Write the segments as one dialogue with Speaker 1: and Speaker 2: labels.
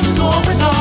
Speaker 1: what's going on.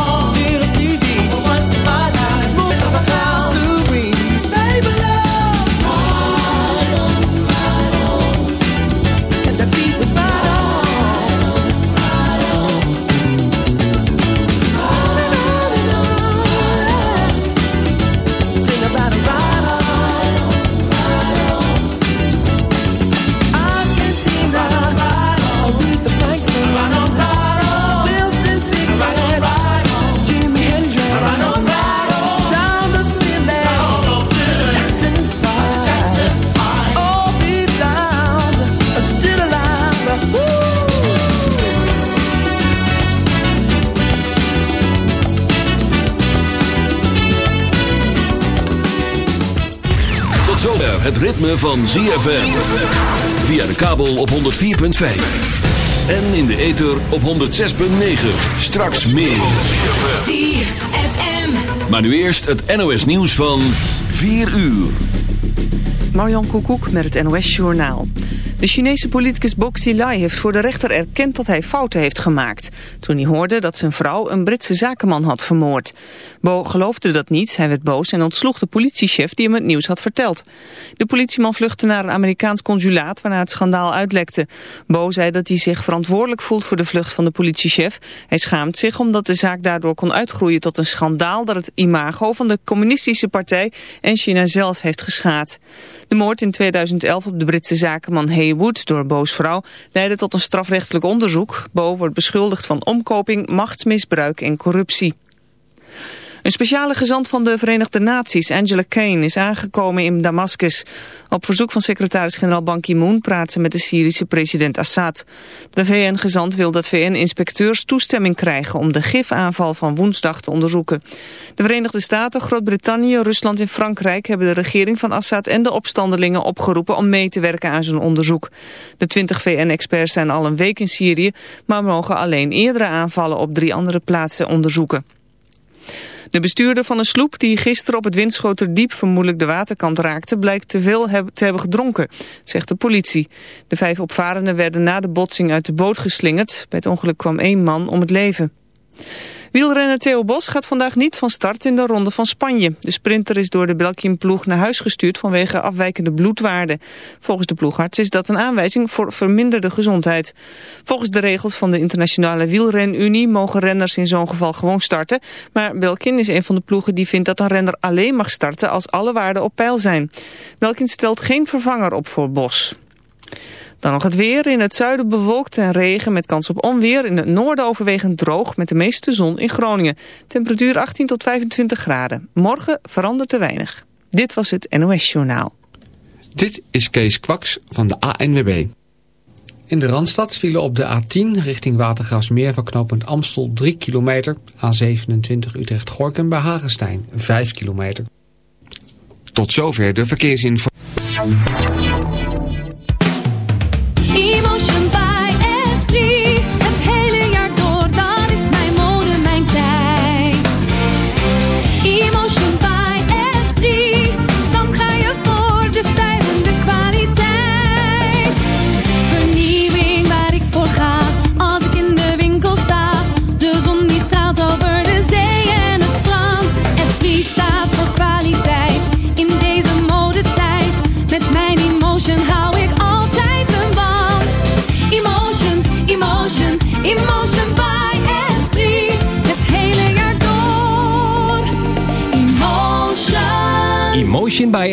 Speaker 1: Van ZFM. Via de kabel op 104.5. En in de ether op 106.9. Straks meer. ZFM. Maar nu eerst het NOS nieuws van 4 uur.
Speaker 2: Marjan Koekoek met het NOS Journaal. De Chinese politicus Bo Xilai heeft voor de rechter erkend dat hij fouten heeft gemaakt. Toen hij hoorde dat zijn vrouw een Britse zakenman had vermoord. Bo geloofde dat niet, hij werd boos en ontsloeg de politiechef die hem het nieuws had verteld. De politieman vluchtte naar een Amerikaans consulaat waarna het schandaal uitlekte. Bo zei dat hij zich verantwoordelijk voelt voor de vlucht van de politiechef. Hij schaamt zich omdat de zaak daardoor kon uitgroeien tot een schandaal dat het imago van de communistische partij en China zelf heeft geschaad. De moord in 2011 op de Britse zakenman Haywood door Bo's vrouw leidde tot een strafrechtelijk onderzoek. Bo wordt beschuldigd van omkoping, machtsmisbruik en corruptie. Een speciale gezant van de Verenigde Naties, Angela Kane, is aangekomen in Damascus. Op verzoek van secretaris-generaal Ban Ki-moon praat ze met de Syrische president Assad. De VN-gezant wil dat VN-inspecteurs toestemming krijgen om de gifaanval van woensdag te onderzoeken. De Verenigde Staten, Groot-Brittannië, Rusland en Frankrijk hebben de regering van Assad en de opstandelingen opgeroepen om mee te werken aan zijn onderzoek. De 20 VN-experts zijn al een week in Syrië, maar mogen alleen eerdere aanvallen op drie andere plaatsen onderzoeken. De bestuurder van een sloep die gisteren op het Winschoterdiep vermoedelijk de waterkant raakte, blijkt te veel te hebben gedronken, zegt de politie. De vijf opvarenden werden na de botsing uit de boot geslingerd. Bij het ongeluk kwam één man om het leven. Wielrenner Theo Bos gaat vandaag niet van start in de Ronde van Spanje. De sprinter is door de Belgian-ploeg naar huis gestuurd vanwege afwijkende bloedwaarden. Volgens de ploegarts is dat een aanwijzing voor verminderde gezondheid. Volgens de regels van de Internationale Wielrenunie mogen renners in zo'n geval gewoon starten. Maar Belkin is een van de ploegen die vindt dat een renner alleen mag starten als alle waarden op peil zijn. Belkin stelt geen vervanger op voor Bos. Dan nog het weer. In het zuiden bewolkt en regen met kans op onweer. In het noorden overwegend droog met de meeste zon in Groningen. Temperatuur 18 tot 25 graden. Morgen verandert er weinig. Dit was het NOS Journaal.
Speaker 3: Dit is Kees Kwaks van de ANWB. In de Randstad vielen op de A10 richting Watergraafsmeer van knooppunt Amstel 3 kilometer. A27 Utrecht-Gorkum bij Hagenstein 5 kilometer. Tot zover de verkeersinformatie.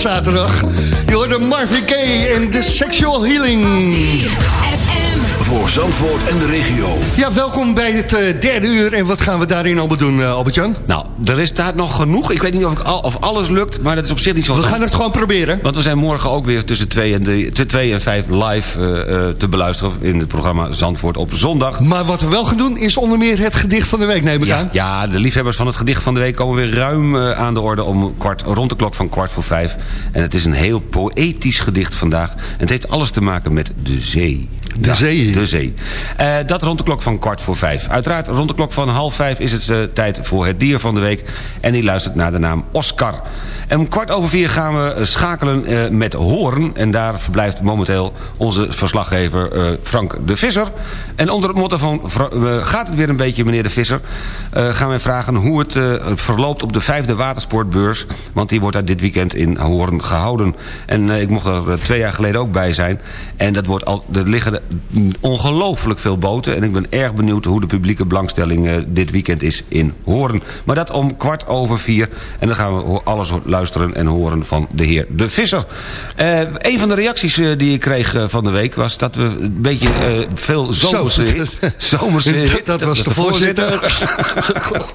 Speaker 4: Zaterdag. Je hoorde Marvin Gaye en de Sexual Healing.
Speaker 1: Voor Zandvoort en de regio.
Speaker 4: Ja, welkom bij het eh, derde uur. En wat gaan we daarin allemaal doen, eh, Albert-Jan?
Speaker 5: Nou, er is daar nog genoeg. Ik weet niet of, ik al, of alles lukt, maar dat is op zich niet zo
Speaker 4: We gaan het gewoon proberen.
Speaker 5: Want we zijn morgen ook weer tussen 2 en, drie- tussen 2 en 5 live eh, eh, te beluisteren... in het programma Zandvoort op zondag.
Speaker 4: Maar wat we wel gaan doen is onder meer het gedicht van de week, neem ik
Speaker 5: Ja,
Speaker 4: aan.
Speaker 5: ja, de liefhebbers van het gedicht van de week komen weer ruim eh, aan de orde... om kwart, rond de klok van kwart voor vijf. En het is een heel poëtisch gedicht vandaag. En het heeft alles te maken met de zee.
Speaker 4: De
Speaker 5: Ja,
Speaker 4: zee.
Speaker 5: De zee. Dat rond de klok van kwart voor vijf. Uiteraard rond de klok van half vijf is het tijd voor het dier van de week. En die luistert naar de naam Oscar. En om kwart over vier gaan we eh, schakelen eh, met Hoorn. En daar verblijft momenteel onze verslaggever eh, Frank de Visser. En onder het motto van gaat het weer een beetje meneer de Visser... gaan wij vragen hoe het verloopt op de vijfde watersportbeurs. Want die wordt daar dit weekend in Hoorn gehouden. En ik mocht er twee jaar geleden ook bij zijn. En dat wordt al, er liggen ongelooflijk veel boten. En ik ben erg benieuwd hoe de publieke belangstelling dit weekend is in Hoorn. Maar dat om kwart over vier. En dan gaan we alles ho- luisteren en horen van de heer De Visser. Eh, een van de reacties eh, die ik kreeg eh, van de week was dat we een beetje veel zomerse...
Speaker 6: Zo.
Speaker 5: zomerse
Speaker 6: Dat- dat was de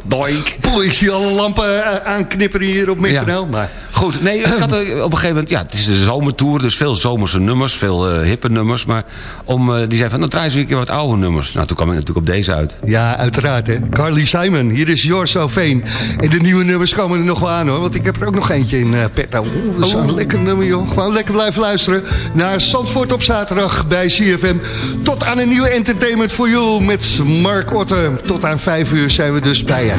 Speaker 5: Doink.
Speaker 6: Poeh, ik zie alle lampen aanknipperen hier op mijn kanaal. Maar
Speaker 5: Goed, nee, ik had op een gegeven moment... Ja, het is de zomertour, dus veel zomerse nummers, veel hippe nummers. Maar om, die zei van, dan draaien ze een keer wat oude nummers. Nou, toen kwam ik natuurlijk op deze uit.
Speaker 6: ja, uiteraard hè. Carly Simon, hier is So Veen. En de nieuwe nummers komen er nog wel aan hoor. Want ik heb er ook nog eentje in uh, petto. Oeh, dat is een lekker nummer joh. Gewoon lekker blijven luisteren naar Zandvoort op zaterdag bij CFM. Tot aan een nieuwe entertainment voor you met Mark Otte. Tot aan vijf uur zijn we dus bij je.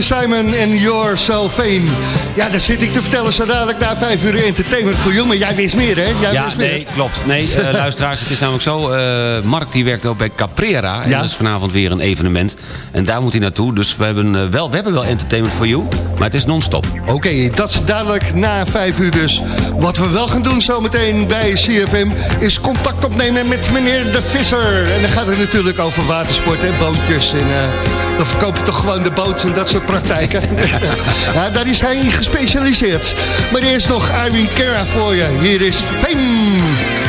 Speaker 4: Carly Simon en Your Vain. Ja, dat zit ik te vertellen zo dadelijk na vijf uur entertainment voor jou. Maar jij wist meer, hè? Jij
Speaker 5: ja,
Speaker 4: wist meer.
Speaker 5: nee, klopt. Nee, eh, luisteraars, het is namelijk zo. eh, Mark die werkt ook bij Caprera. En
Speaker 4: Ja.
Speaker 5: dat is vanavond weer een evenement. En daar moet hij naartoe. Dus we hebben, eh, wel, we hebben wel entertainment voor you. Maar het is non-stop.
Speaker 4: Oké, dat is dadelijk na vijf uur dus. Wat we wel gaan doen zometeen bij CFM... is contact opnemen met meneer De Visser. En dan gaat het natuurlijk over watersport en bootjes. En dan verkoop je toch gewoon de boot en dat soort praktijken. ja, daar is hij in gespecialiseerd. Maar eerst nog Irene Kera voor je. Hier is Fame.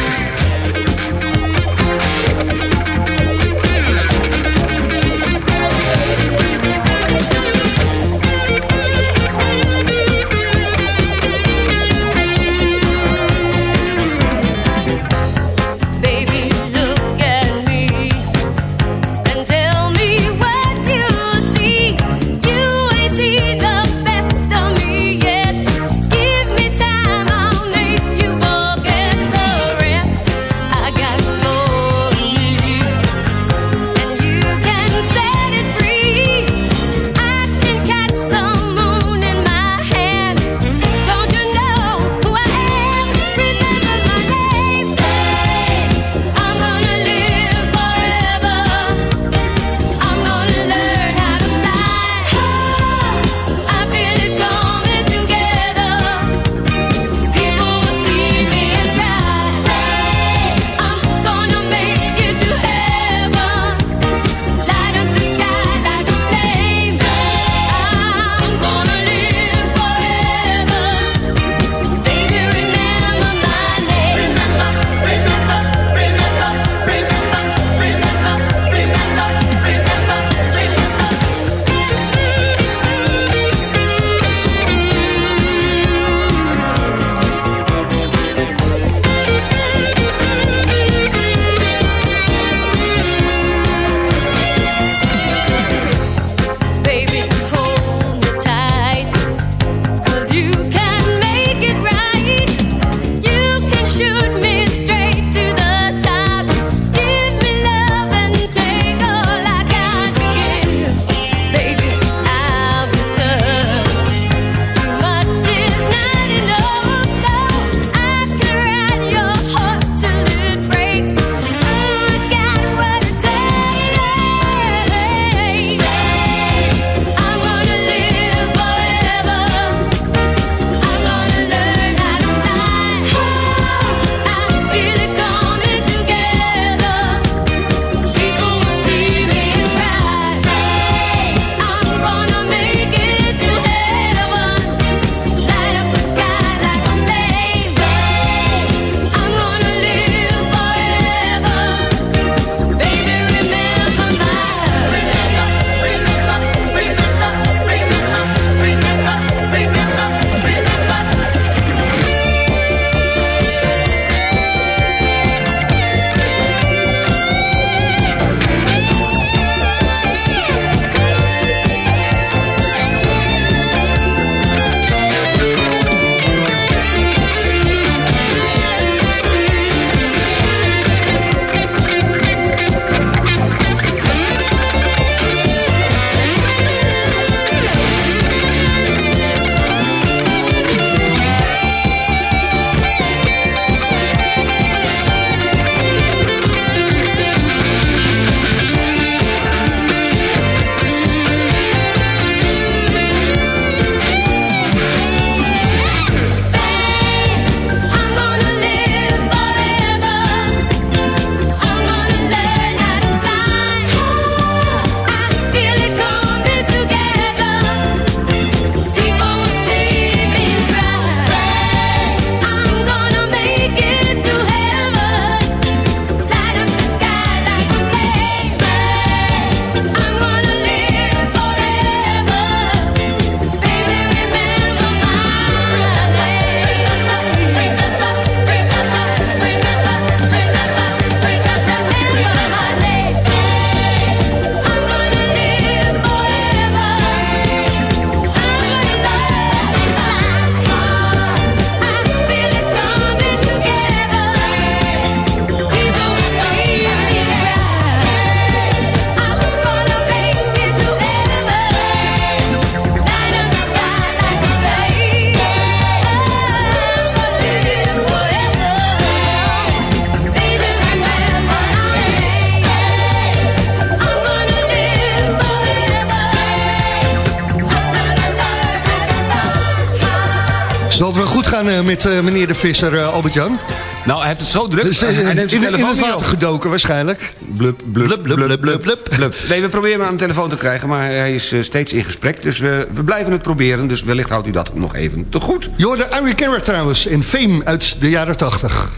Speaker 4: Met eh, meneer de Visser, eh, Albert-Jan?
Speaker 5: Nou, hij heeft het zo druk.
Speaker 4: Dus, eh,
Speaker 5: hij neemt zijn
Speaker 4: in, in
Speaker 5: telefoon
Speaker 4: het
Speaker 5: niet
Speaker 4: water gedoken waarschijnlijk.
Speaker 5: Blub, blub,
Speaker 4: Blub, blub, blub, blub, blub.
Speaker 5: blub. Nee, we proberen hem aan de telefoon te krijgen, maar hij is steeds in gesprek. Dus we, we blijven het proberen, dus wellicht houdt u dat nog even te goed.
Speaker 4: Je hoorde Ari Carrot trouwens in Fame uit de jaren 80.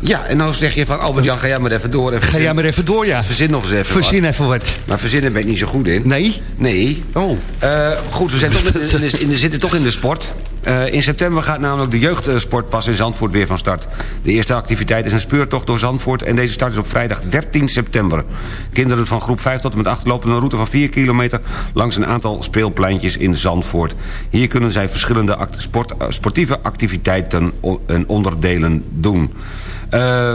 Speaker 5: Ja, en nou zeg je van Albert-Jan, ga jij maar even door. En
Speaker 4: Ga jij maar even door, ja.
Speaker 5: Verzin nog eens even
Speaker 4: Verzin
Speaker 5: wat.
Speaker 4: even wat.
Speaker 5: Maar verzinnen ben ik niet zo goed in.
Speaker 4: Nee?
Speaker 5: Nee.
Speaker 4: Oh.
Speaker 5: Eh, goed, we, zijn toch in, in, in, we zitten toch in de sport. Eh, in september gaat namelijk de jeugdsportpas in Zandvoort weer van start. De eerste activiteit is een speurtocht door Zandvoort... en deze start is op vrijdag 13 september. Kinderen van groep 5 tot en met 8 lopen een route van 4 kilometer... langs een aantal speelpleintjes in Zandvoort. Hier kunnen zij verschillende eh, sportieve activiteiten en onderdelen doen. Eh,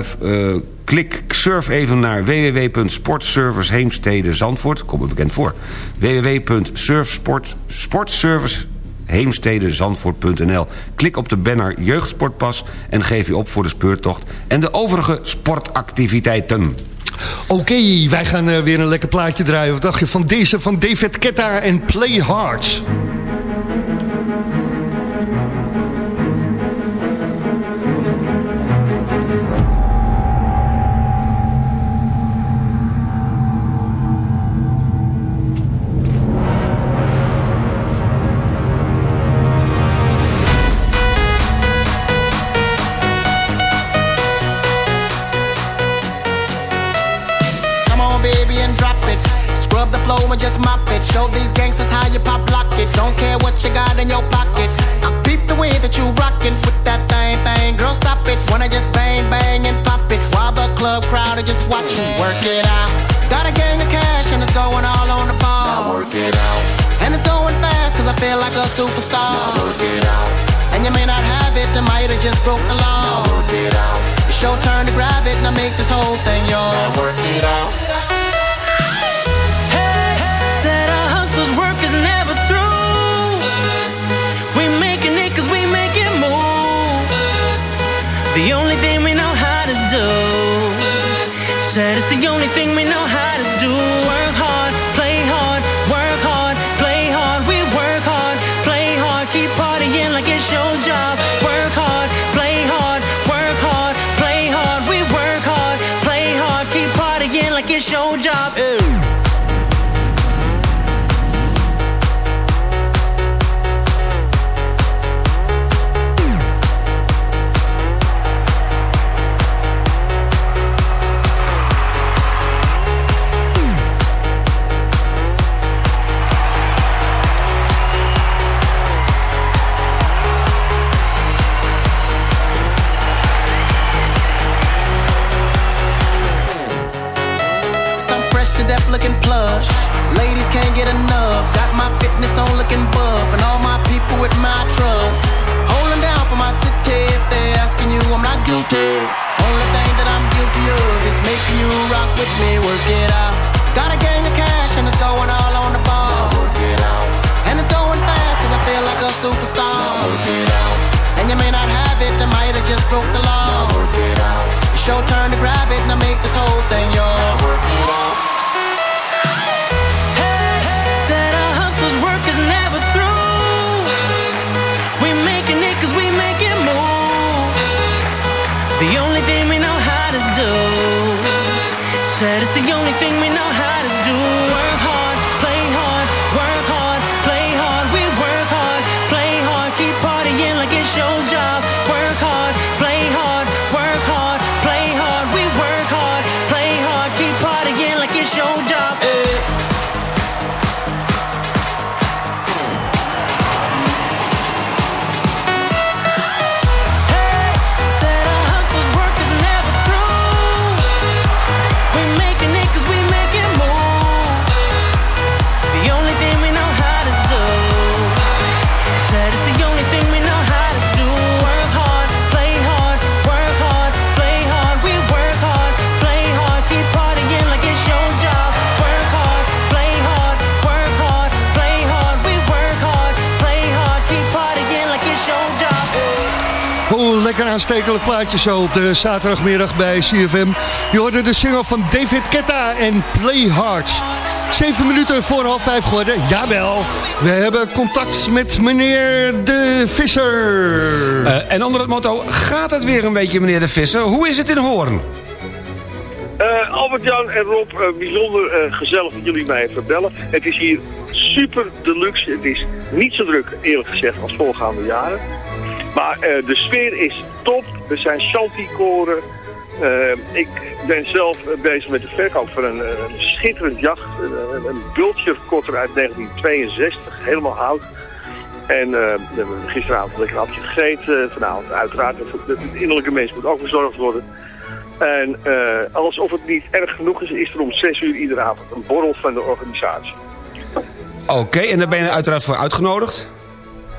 Speaker 5: klik, surf even naar www.sportservice Heemstede Zandvoort. Komt me bekend voor. www.surfsport Heemstedezandvoort.nl. Klik op de banner Jeugdsportpas en geef je op voor de speurtocht en de overige sportactiviteiten.
Speaker 4: Oké, wij gaan eh, weer een lekker plaatje draaien. Wat dacht je van deze van David Ketta en Play Hard?
Speaker 7: Show these gangsters how you pop lock it. Don't care what you got in your pocket. I peep the way that you rockin' with that thing, thing. Girl, stop it. Wanna just bang, bang, and pop it. While the club crowd are just watching. Work it out. Got a gang of cash and it's going all on the ball. Now work it out. And it's going fast cause I feel like a superstar. Now work it out. And you may not have it, I might have just broke the law. Now work it out. It's your turn to grab it and I make this whole thing yours. Now work it out.
Speaker 8: The only thing we know how to do. Said
Speaker 4: lekker aanstekelijk plaatje zo op de zaterdagmiddag bij CFM. Je hoorde de single van David Ketta en Play Hard. Zeven minuten voor half vijf geworden. Jawel, we hebben contact met meneer De Visser.
Speaker 5: Eh, en onder het motto, gaat het weer een beetje, meneer De Visser? Hoe is het in Hoorn?
Speaker 9: Eh, Albert-Jan en Rob, eh, bijzonder eh, gezellig dat jullie mij even bellen. Het is hier super deluxe. Het is niet zo druk, eerlijk gezegd, als voorgaande jaren. Maar eh, de sfeer is top. Er zijn shantykoren. Eh, ik ben zelf eh, bezig met de verkoop van een, een schitterend jacht. Een, een bultje kotter uit 1962, helemaal hout. En eh, we hebben gisteravond een lekker hapje gegeten. Vanavond uiteraard, het, het innerlijke mens moet ook verzorgd worden. En alsof het niet erg genoeg is, is er om 6 uur iedere avond een borrel van de organisatie.
Speaker 5: Oké, en daar ben je uiteraard voor uitgenodigd?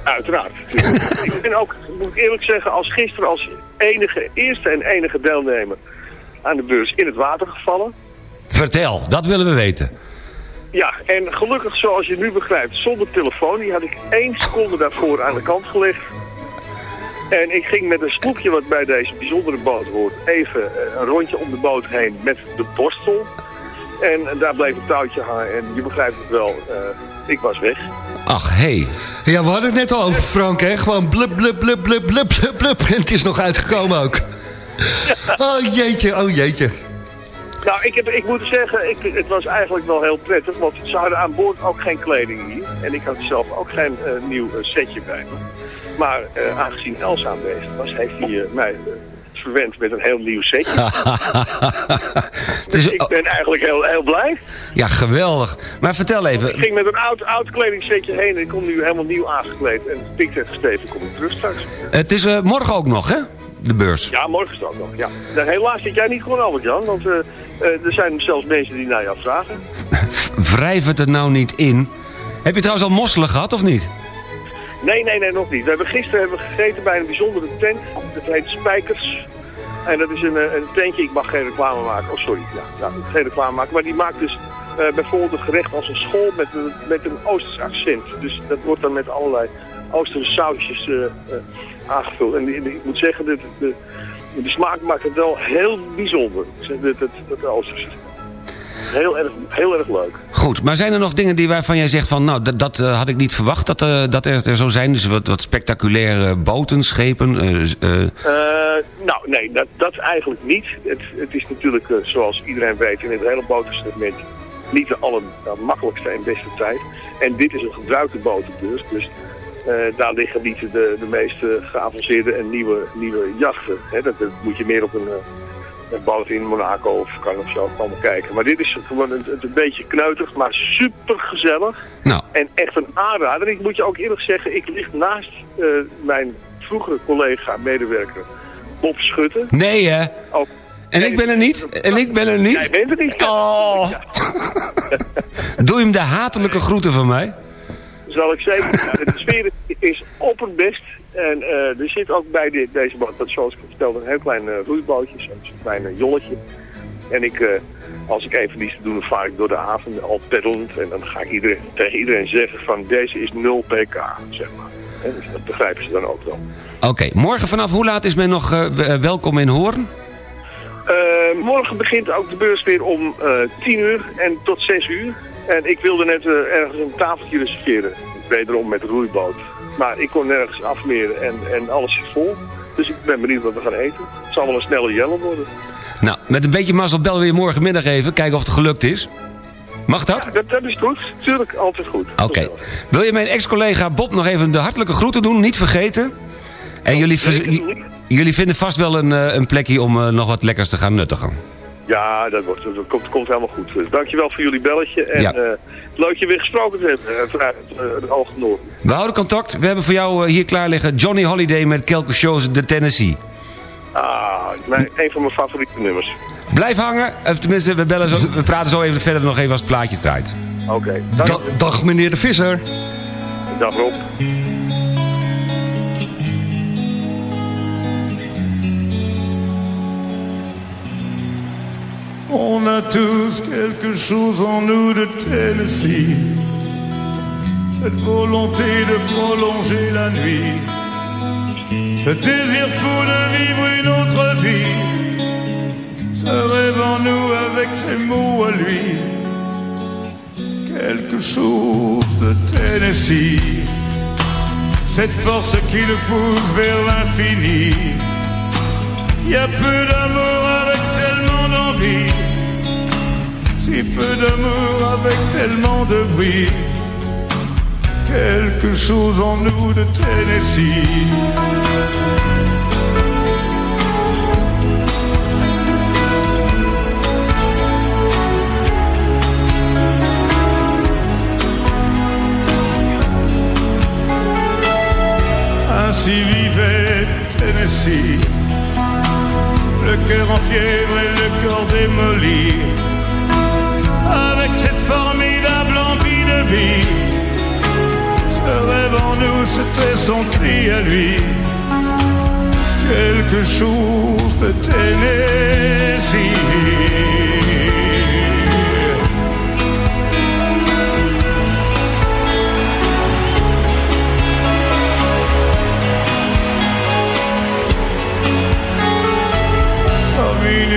Speaker 9: Uiteraard. ik ben ook, moet ik eerlijk zeggen, als gisteren als enige, eerste en enige deelnemer aan de beurs in het water gevallen.
Speaker 5: Vertel, dat willen we weten.
Speaker 9: Ja, en gelukkig zoals je nu begrijpt, zonder telefoon. Die had ik één seconde daarvoor aan de kant gelegd. En ik ging met een sloepje wat bij deze bijzondere boot hoort, even eh, een rondje om de boot heen met de borstel. En daar bleef een touwtje hangen en je begrijpt het wel, eh, ik was weg.
Speaker 5: Ach, hé. Hey.
Speaker 4: Ja, we hadden het net al over Frank, hè? Gewoon blub, blub, blub, blub, blub, blub, blub. En het is nog uitgekomen ook. Oh jeetje, oh jeetje.
Speaker 9: Nou, ik, heb, ik moet zeggen, ik, het was eigenlijk wel heel prettig, want ze hadden aan boord ook geen kleding hier. En ik had zelf ook geen eh, nieuw eh, setje bij me. Maar eh, aangezien Elsa aanwezig was, heeft hij eh, mij verwend met een heel nieuw setje. dus ik ben eigenlijk heel, heel blij.
Speaker 5: Ja, geweldig. Maar vertel even.
Speaker 9: Ik ging met een oud, oud kledingsetje heen en ik kom nu helemaal nieuw aangekleed. En pikt en gesteven kom ik terug straks.
Speaker 5: Het is eh, morgen ook nog, hè? De beurs.
Speaker 9: Ja, morgen is het ook nog. Ja. Nou, helaas zit jij niet gewoon Albert-Jan, want eh, eh, er zijn zelfs mensen die naar jou vragen.
Speaker 5: Wrijf het er nou niet in. Heb je trouwens al mosselen gehad, of niet?
Speaker 9: Nee, nee, nee, nog niet. We hebben gisteren hebben we gegeten bij een bijzondere tent. Dat heet Spijkers. En dat is een, eh, een tentje, ik mag geen reclame maken. Oh, sorry. Ja, geen reclame maken. Maar die maakt dus eh, bijvoorbeeld een gerecht als een school met een, met een Oosters accent. Dus dat wordt dan met allerlei Oosterse sausjes eh, aangevuld. En ik moet zeggen, de, de, de smaak maakt het wel heel bijzonder. Dat, dat, dat Oosterse. Heel erg, heel erg leuk.
Speaker 5: Goed, maar zijn er nog dingen die waarvan jij zegt van... nou, dat, dat eh, had ik niet verwacht dat, eh, dat er, er zo zijn? Dus wat, wat spectaculaire boten, schepen? eh,
Speaker 9: nou, nee, dat, dat eigenlijk niet. Het, het is natuurlijk, zoals iedereen weet, in het hele botensegment niet de allermakkelijkste en beste tijd. En dit is een gebruikte botenbeurs, dus daar liggen niet de, de meest geavanceerde en nieuwe, nieuwe jachten. Hè. Dat, dat moet je meer op een, eh, een boot in Monaco of kan of zo komen kijken. Maar dit is gewoon een, een beetje kneutig, maar super gezellig.
Speaker 5: Nou.
Speaker 9: En echt een aanrader. Ik moet je ook eerlijk zeggen, ik lig naast eh, mijn vroegere collega, medewerker Bob Schutte.
Speaker 5: nee, hè? En ik ben er niet? En ik ben er niet?
Speaker 9: Jij bent er niet.
Speaker 5: Oh. Doe hem de hatelijke groeten van mij.
Speaker 9: Zal ik zeker. Ja, de sfeer is opperbest. En eh, er zit ook bij de- deze boot, dat zoals ik vertelde, een heel klein eh, roeibootje, zo'n klein eh, jolletje. En ik, als ik even niets te doen, dan vaar ik door de haven al peddelend. En dan ga ik iedereen, tegen iedereen zeggen van deze is 0 pk, zeg maar. En dus dat begrijpen ze dan ook wel.
Speaker 5: Oké, morgen vanaf hoe laat is men nog welkom in Hoorn?
Speaker 9: Morgen begint ook de beurs weer om eh 10 uur en tot 6 uur. En ik wilde net ergens een tafeltje reserveren. Wederom met roeiboot. Maar ik kon nergens afmeren en, en alles zit vol. Dus ik ben benieuwd wat we gaan eten. Het zal wel een snelle jelle worden.
Speaker 5: Nou, met een beetje mazzel bellen we je morgenmiddag even. Kijken of het gelukt is. Mag dat?
Speaker 9: Dat, dat is goed. Tuurlijk, altijd goed.
Speaker 5: Oké. Wil je mijn ex-collega Bob nog even de hartelijke groeten doen? Niet vergeten. En jullie, jullie vinden vast wel een, eh, een plekje om eh, nog wat lekkers te gaan nuttigen.
Speaker 9: Ja, dat, wordt, dat komt, komt helemaal goed. Eh, Dankjewel voor jullie belletje. En
Speaker 5: Ja.
Speaker 9: eh, leuk je weer gesproken te hebben eh, vanuit eh, het Algemeen Noorden.
Speaker 5: We houden contact. We hebben voor jou hier klaar liggen Johnny Holiday met Kelke Shows de Tennessee.
Speaker 9: Ah, mijn, een van mijn favoriete nummers.
Speaker 5: Blijf hangen. Of tenminste, we, bellen zo, we praten zo even verder nog even als het plaatje draait.
Speaker 9: Oké.
Speaker 4: Da- dag meneer de Visser.
Speaker 9: Dag Rob.
Speaker 10: On a tous quelque chose en nous de Tennessee. Cette volonté de prolonger la nuit. Ce désir fou de vivre une autre vie. Ce rêve en nous avec ses mots à lui. quelque chose de Tennessee. Cette force qui le pousse vers l'infini. Il y a peu d'amour avec Si peu d'amour avec tellement de bruit. Quelque chose en nous de Tennessee. Ainsi vivait Tennessee, le cœur en fièvre et le corps démoli, avec cette formidable envie de vie. Ce rêve en nous, c'était son cri à lui, quelque chose de Tennessee.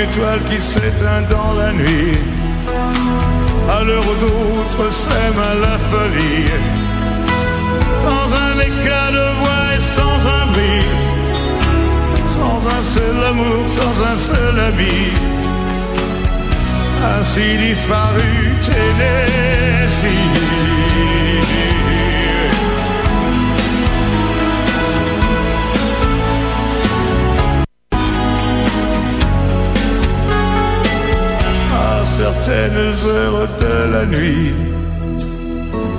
Speaker 10: Étoile qui s'éteint dans la nuit. À l'heure d'autres s'aiment à la folie, sans un éclat de voix et sans un bruit, sans un seul amour, sans un seul ami. Ainsi disparu Tennessee. Certaines heures de la nuit,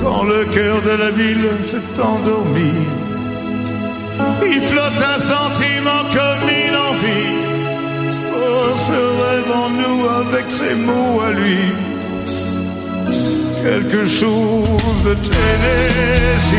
Speaker 10: quand le cœur de la ville s'est endormi, il flotte un sentiment comme une envie. Oh, ce rêve en nous avec ses mots à lui, quelque chose de Tennessee.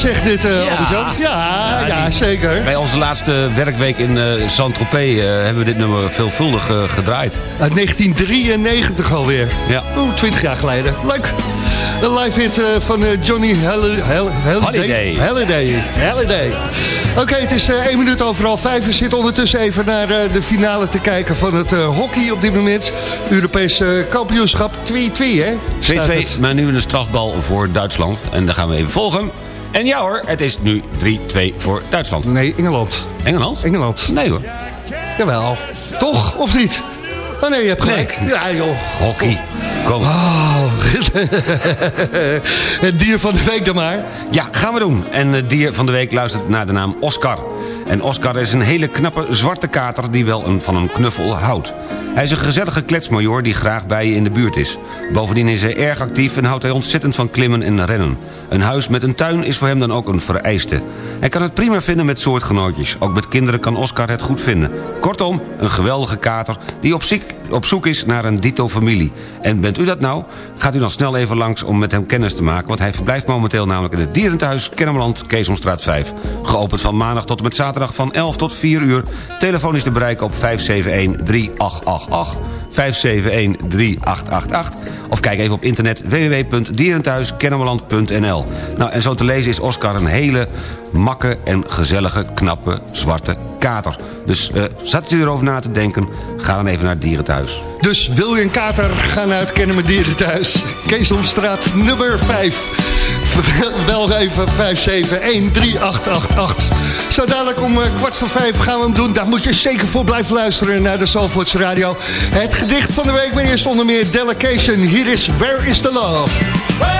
Speaker 4: Zegt dit, eh Albert-Jan. Ja, ja, zeker.
Speaker 5: Bij onze laatste werkweek in eh Saint-Tropez eh, hebben we dit nummer veelvuldig gedraaid.
Speaker 4: Uit 1993 alweer.
Speaker 5: Ja.
Speaker 4: Oeh, 20 jaar geleden. Leuk. Een live hit van Johnny Hall- Hall- Halliday.
Speaker 5: Holiday.
Speaker 4: Halliday. Halliday. Oké, het is eh 1 minuut overal 5. We zitten ondertussen even naar de finale te kijken van het hockey op dit moment. Europees eh, kampioenschap 2-2, hè? Staat
Speaker 5: 2-2,
Speaker 4: het.
Speaker 5: maar nu een strafbal voor Duitsland. En dan gaan we even volgen. En ja hoor, het is nu 3-2 voor Duitsland.
Speaker 4: Nee, Engeland.
Speaker 5: Engeland?
Speaker 4: Engeland.
Speaker 5: Nee hoor.
Speaker 4: Jawel. Toch, of niet? Oh nee, je hebt gelijk. Ja, joh.
Speaker 5: Hockey. Kom.
Speaker 4: Oh, het dier van de week dan maar.
Speaker 5: Ja, gaan we doen. En het dier van de week luistert naar de naam Oscar. En Oscar is een hele knappe zwarte kater die wel een, van een knuffel houdt. Hij is een gezellige kletsmajor die graag bij je in de buurt is. Bovendien is hij erg actief en houdt hij ontzettend van klimmen en rennen. Een huis met een tuin is voor hem dan ook een vereiste. Hij kan het prima vinden met soortgenootjes. Ook met kinderen kan Oscar het goed vinden. Kortom, een geweldige kater die op, zoek is naar een dito-familie. En bent u dat nou? Gaat u dan snel even langs om met hem kennis te maken... want hij verblijft momenteel namelijk in het dierenthuis Kennemerland, Keesomstraat 5. Geopend van maandag tot en met zaterdag van 11 tot 4 uur. Telefoon is te bereiken op 571-3888. 571-3888. Of kijk even op internet www.dierenthuiskennemerland.nl Nou, en zo te lezen is Oscar een hele makke en gezellige, knappe, zwarte kater. Dus eh zat u erover na te denken, ga dan even naar het dierenthuis.
Speaker 4: Dus wil je een kater, ga naar het Kennen met Dieren thuis. Keesomstraat nummer 5. Wel even 5713888. Zo dadelijk om eh, kwart voor vijf gaan we hem doen. Daar moet je zeker voor blijven luisteren naar de Zalvoorts Radio. Het gedicht van de week, meneer zonder meer Delegation. Hier is Where is the Love?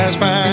Speaker 11: that's fine.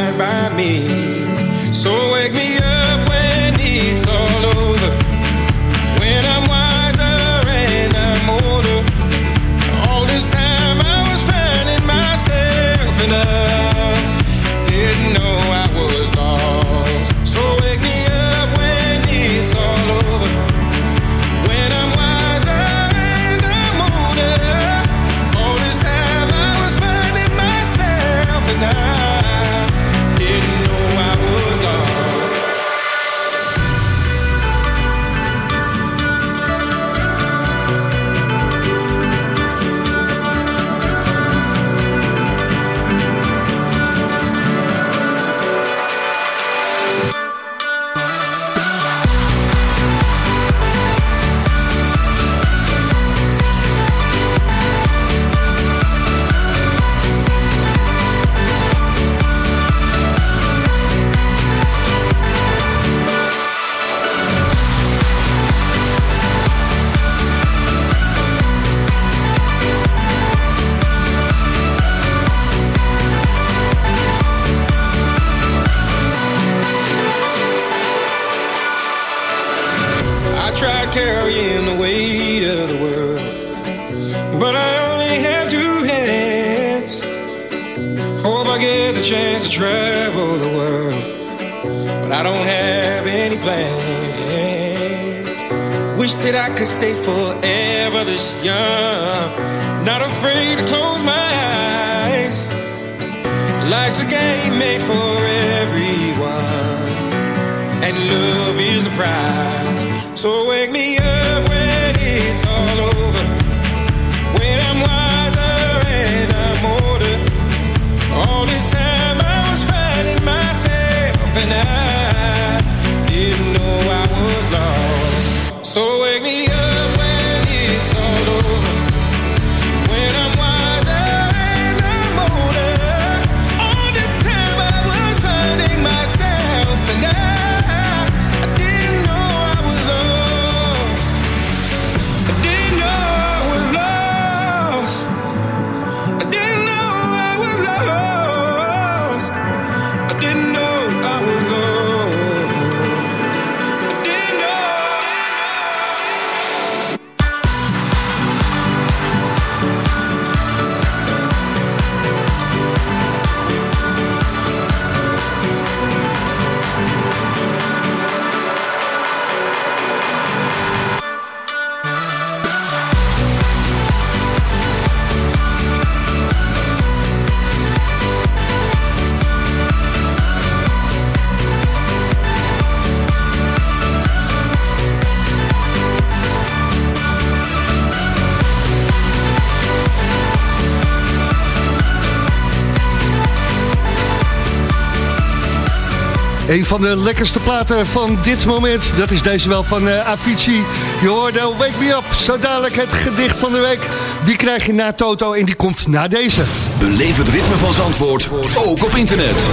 Speaker 4: van de lekkerste platen van dit moment. Dat is deze wel van uh, Avicii. Je hoorde Wake Me Up. Zo dadelijk het gedicht van de week. Die krijg je na Toto en die komt na deze.
Speaker 1: Beleef het ritme van Zandvoort, ook op internet.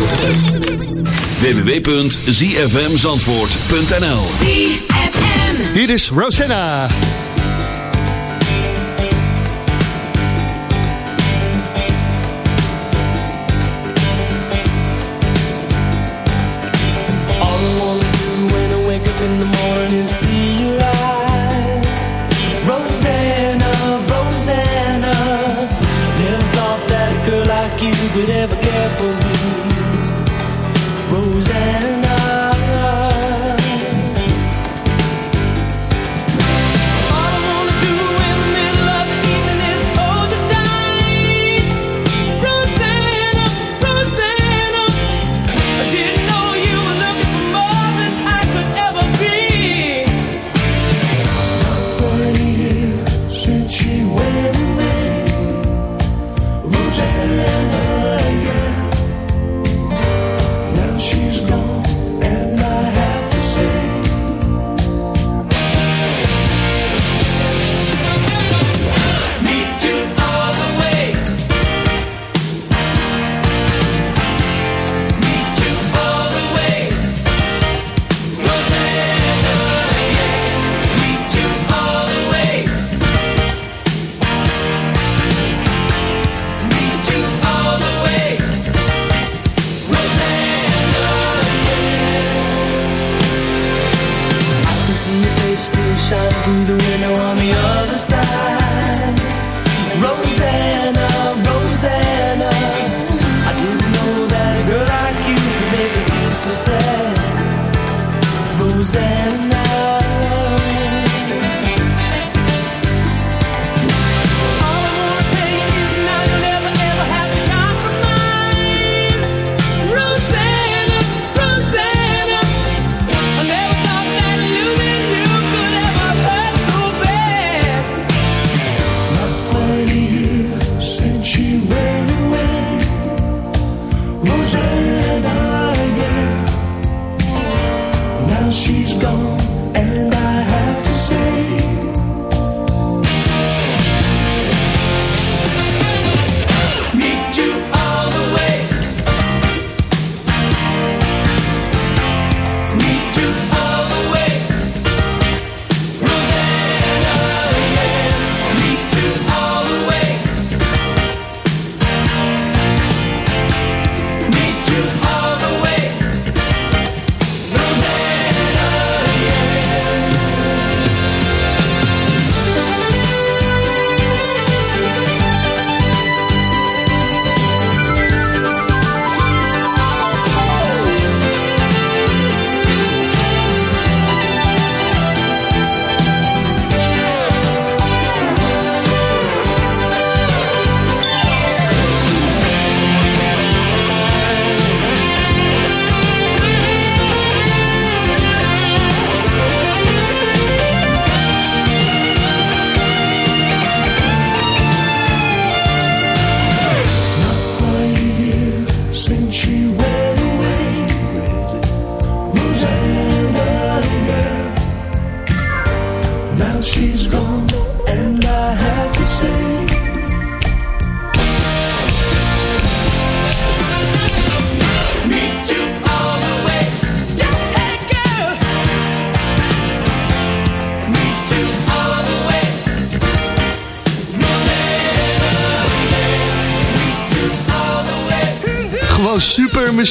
Speaker 1: www.zfmzandvoort.nl
Speaker 4: Hier is Rosanna.
Speaker 12: could ever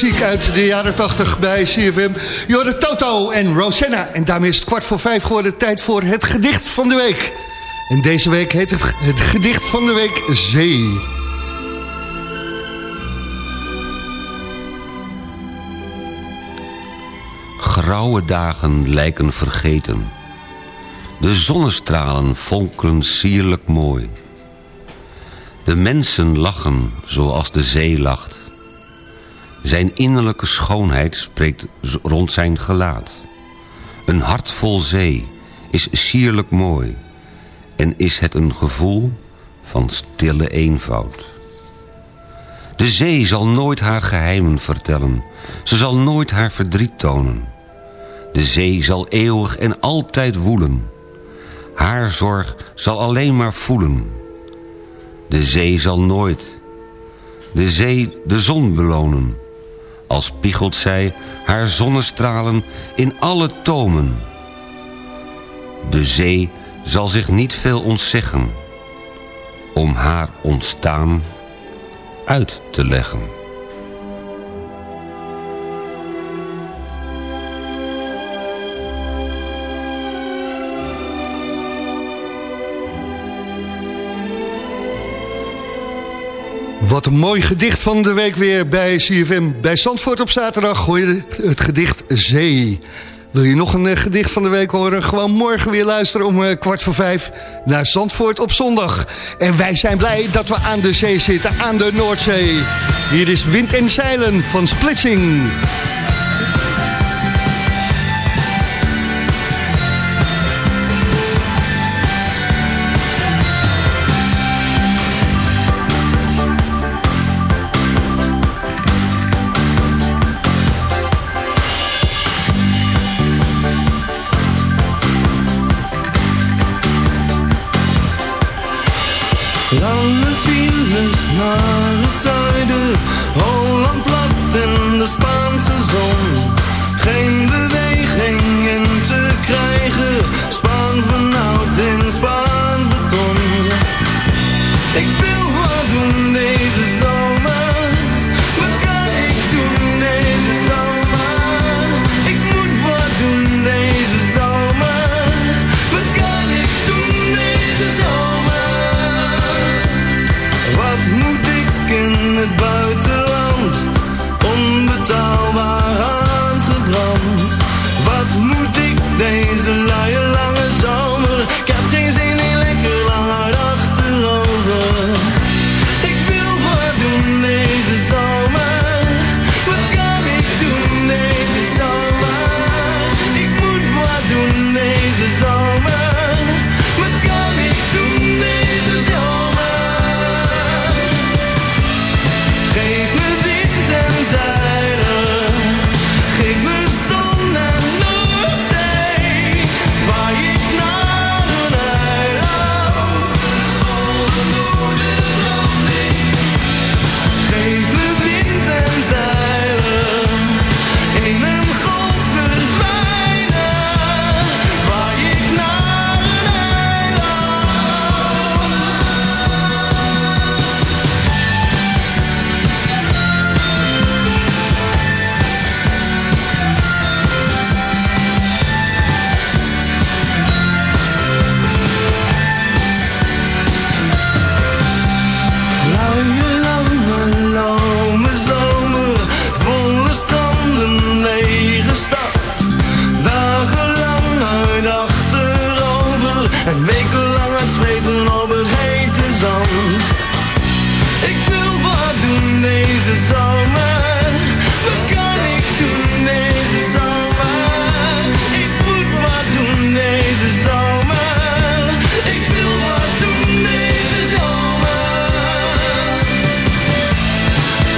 Speaker 4: muziek uit de jaren 80 bij CFM. Jorde Toto en Rosanna. En daarmee is het kwart voor vijf geworden. Tijd voor het gedicht van de week. En deze week heet het, het gedicht van de week Zee.
Speaker 5: Grauwe dagen lijken vergeten. De zonnestralen fonkelen sierlijk mooi. De mensen lachen zoals de zee lacht. Zijn innerlijke schoonheid spreekt rond zijn gelaat. Een hart vol zee is sierlijk mooi. En is het een gevoel van stille eenvoud. De zee zal nooit haar geheimen vertellen. Ze zal nooit haar verdriet tonen. De zee zal eeuwig en altijd woelen. Haar zorg zal alleen maar voelen. De zee zal nooit de zee de zon belonen. Als spiegelt zij haar zonnestralen in alle tomen. De zee zal zich niet veel ontzeggen om haar ontstaan uit te leggen.
Speaker 4: Wat een mooi gedicht van de week weer bij CFM. Bij Zandvoort op zaterdag hoor je het gedicht Zee. Wil je nog een eh, gedicht van de week horen? Gewoon morgen weer luisteren om eh, kwart voor vijf naar Zandvoort op zondag. En wij zijn blij dat we aan de zee zitten, aan de Noordzee. Hier is Wind en Zeilen van Splitsing. no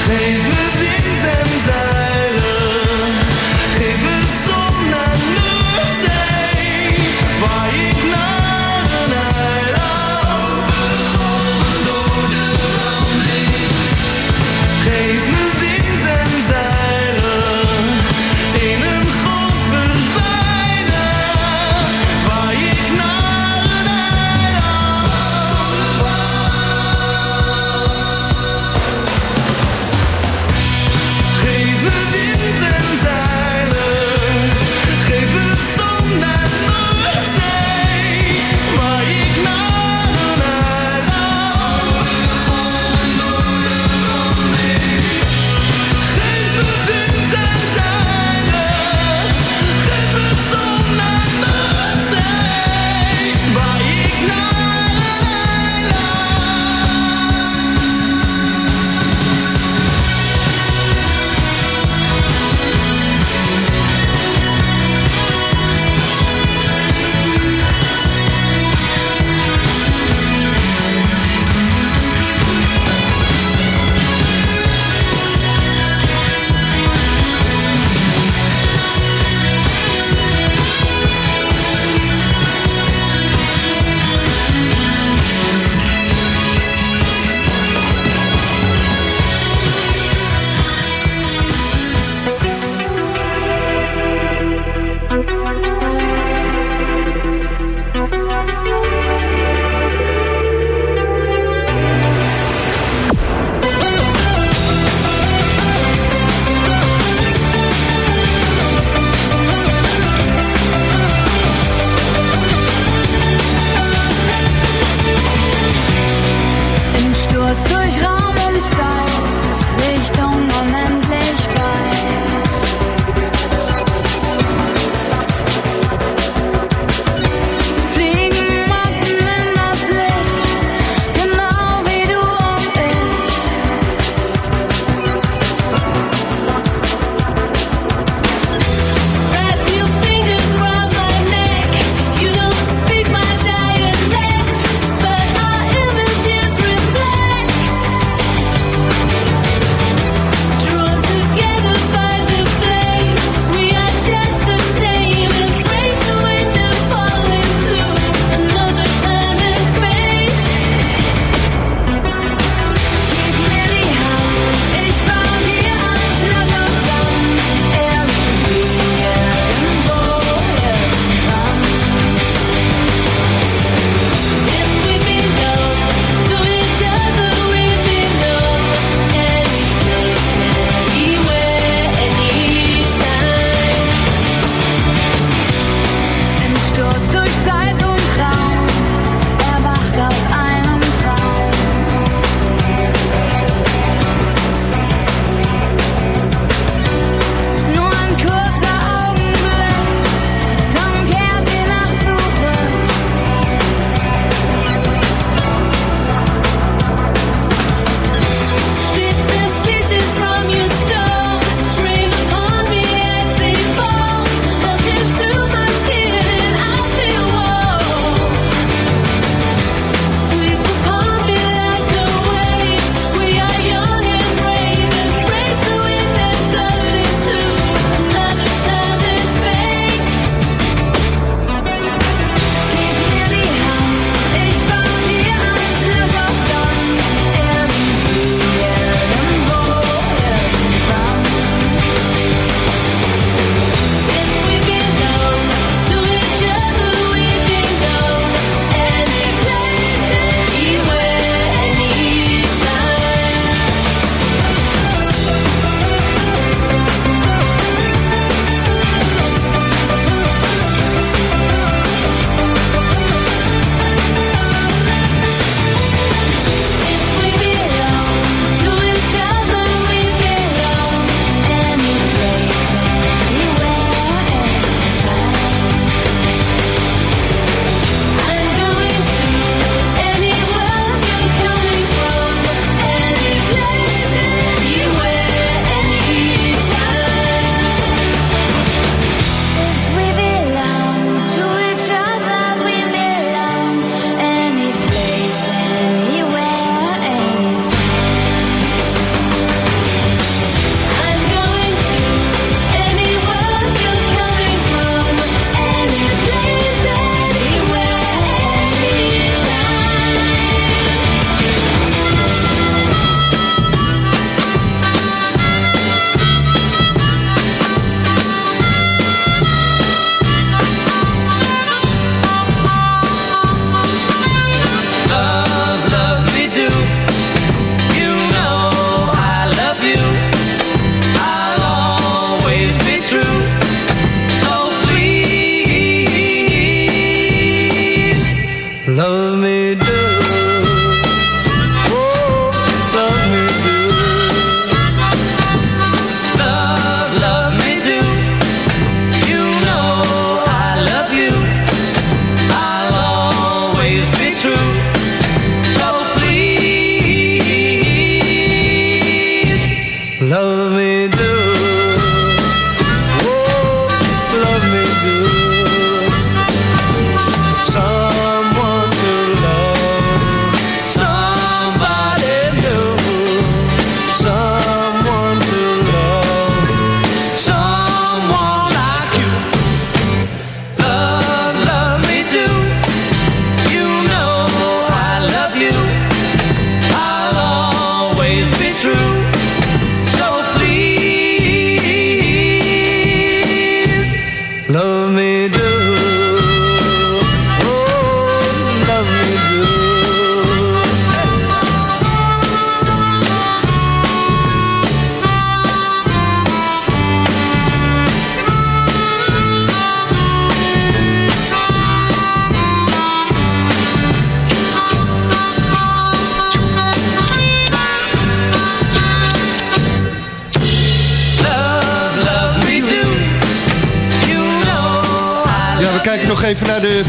Speaker 4: Save the victims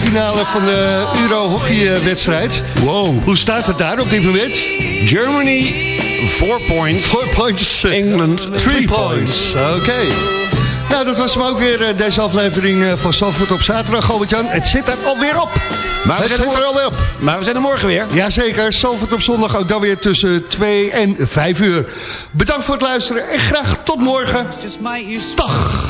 Speaker 4: finale van de Euro-hockeywedstrijd. Wow. Hoe staat het daar op dit moment?
Speaker 5: Germany, 4 points.
Speaker 4: 4 points.
Speaker 5: England,
Speaker 4: 3 points. Oké. Nou, dat was hem ook weer, eh, deze aflevering eh, van Zandvoort op zaterdag, Albert-Jan. Het zit er alweer op.
Speaker 5: Maar we
Speaker 4: het zit
Speaker 5: er
Speaker 4: er alweer op.
Speaker 5: Maar we zijn er morgen weer.
Speaker 4: Jazeker, Zandvoort op zondag ook dan weer tussen 2 en 5 uur. Bedankt voor het luisteren en graag tot morgen. Dag.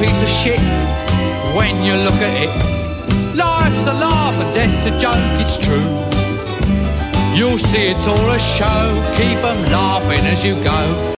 Speaker 6: piece of shit when you look at it. Life's a laugh and death's a joke, it's true. You'll see it's all a show, keep 'em laughing as you go.